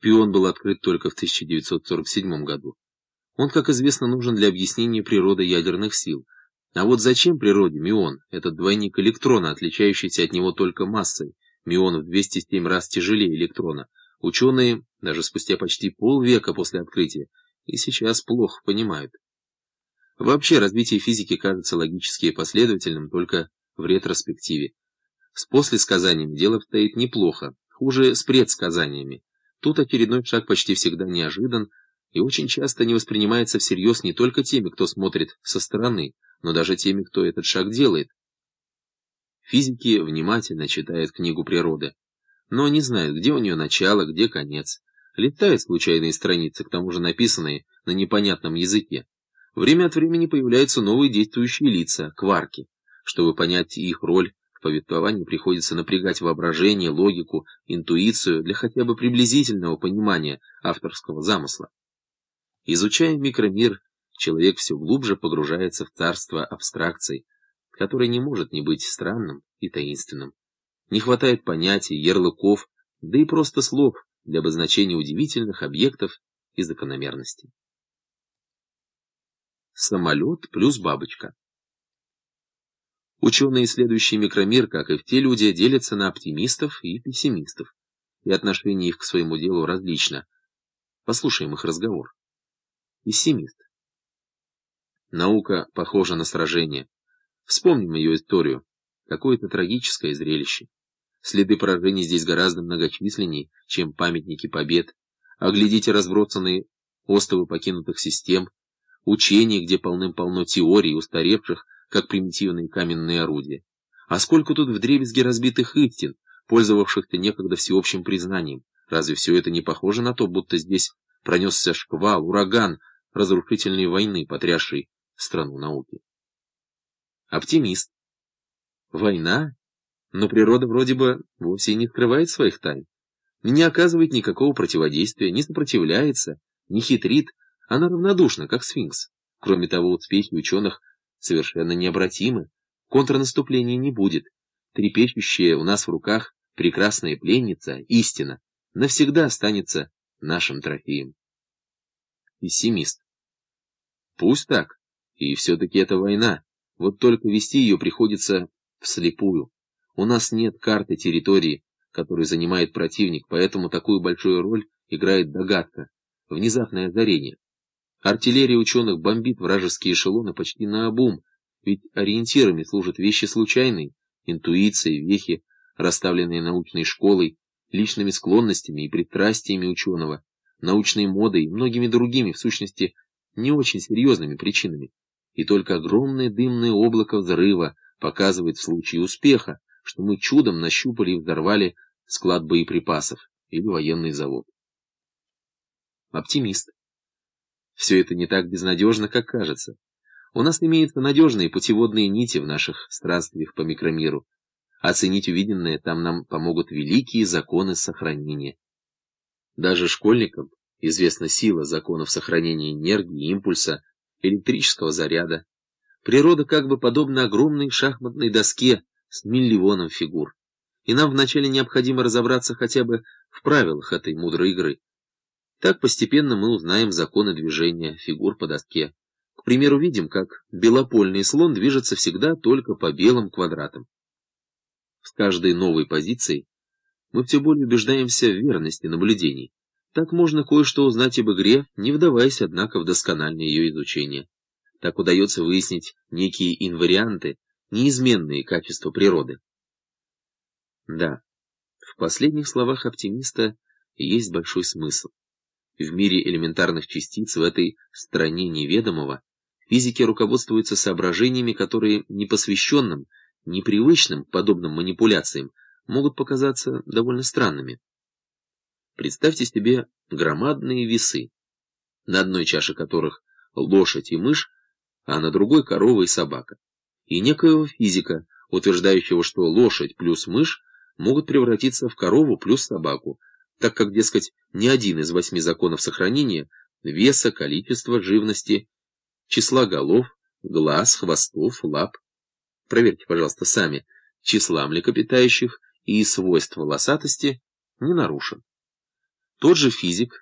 Пион был открыт только в 1947 году. Он, как известно, нужен для объяснения природы ядерных сил. А вот зачем природе мион, этот двойник электрона, отличающийся от него только массой, мион в 207 раз тяжелее электрона, ученые, даже спустя почти полвека после открытия, и сейчас плохо понимают. Вообще, развитие физики кажется логически и последовательным только в ретроспективе. С послесказаниями дело обстоит неплохо, хуже с предсказаниями. Тут очередной шаг почти всегда неожидан и очень часто не воспринимается всерьез не только теми, кто смотрит со стороны, но даже теми, кто этот шаг делает. Физики внимательно читают книгу природы, но не знают, где у нее начало, где конец. Летают случайные страницы, к тому же написанные на непонятном языке. Время от времени появляются новые действующие лица, кварки. Чтобы понять их роль, в повествовании приходится напрягать воображение, логику, интуицию для хотя бы приблизительного понимания авторского замысла. Изучая микромир, человек все глубже погружается в царство абстракций, которое не может не быть странным и таинственным. Не хватает понятий, ярлыков, да и просто слов для обозначения удивительных объектов и закономерностей. Самолет плюс бабочка Ученые, исследующие микромир, как и те люди, делятся на оптимистов и пессимистов, и отношение их к своему делу различно. Послушаем их разговор. Пессимист. Наука похожа на сражение. Вспомним ее историю. Какое-то трагическое зрелище. Следы поражений здесь гораздо многочисленнее, чем памятники побед. Оглядите разбросанные остовы покинутых систем, учения, где полным-полно теорий, устаревших, как примитивные каменные орудия. А сколько тут вдребезги разбитых истин, пользовавшихся некогда всеобщим признанием. Разве все это не похоже на то, будто здесь пронесся шквал, ураган, разрушительной войны, потрясшей страну науки? Оптимист. Война? Но природа вроде бы вовсе не скрывает своих тайн. Не оказывает никакого противодействия, не сопротивляется, не хитрит. Она равнодушна, как сфинкс. Кроме того, успехи ученых совершенно необратимы. Контрнаступления не будет. Трепещущая у нас в руках прекрасная пленница, истина, навсегда останется нашим трофеем. Пессимист. Пусть так. И все-таки это война. Вот только вести ее приходится вслепую. У нас нет карты территории, которую занимает противник, поэтому такую большую роль играет догадка, внезапное озарение. Артиллерия ученых бомбит вражеские эшелоны почти наобум, ведь ориентирами служат вещи случайные, интуиции, вехи, расставленные научной школой, личными склонностями и пристрастиями ученого, научной модой и многими другими, в сущности, не очень серьезными причинами. И только огромное дымное облако взрыва показывает в случае успеха, что мы чудом нащупали и взорвали склад боеприпасов или военный завод. Оптимист. Все это не так безнадежно, как кажется. У нас имеются надежные путеводные нити в наших странствиях по микромиру. Оценить увиденное там нам помогут великие законы сохранения. Даже школьникам известна сила законов сохранения энергии, импульса, электрического заряда. Природа как бы подобна огромной шахматной доске с миллионом фигур. И нам вначале необходимо разобраться хотя бы в правилах этой мудрой игры. Так постепенно мы узнаем законы движения фигур по доске. К примеру, видим, как белопольный слон движется всегда только по белым квадратам. С каждой новой позицией мы все более убеждаемся в верности наблюдений. Так можно кое-что узнать об игре, не вдаваясь, однако, в доскональное ее изучение. Так удается выяснить некие инварианты, неизменные качества природы. Да, в последних словах оптимиста есть большой смысл. В мире элементарных частиц, в этой стране неведомого, физики руководствуются соображениями, которые непосвященным, непривычным подобным манипуляциям могут показаться довольно странными. Представьте себе громадные весы, на одной чаше которых лошадь и мышь, а на другой корова и собака, и некоего физика, утверждающего, что лошадь плюс мышь могут превратиться в корову плюс собаку, так как, дескать, ни один из восьми законов сохранения веса, количества, живности, числа голов, глаз, хвостов, лап, проверьте, пожалуйста, сами, числа млекопитающих и свойств волосатости не нарушен. Тот же физик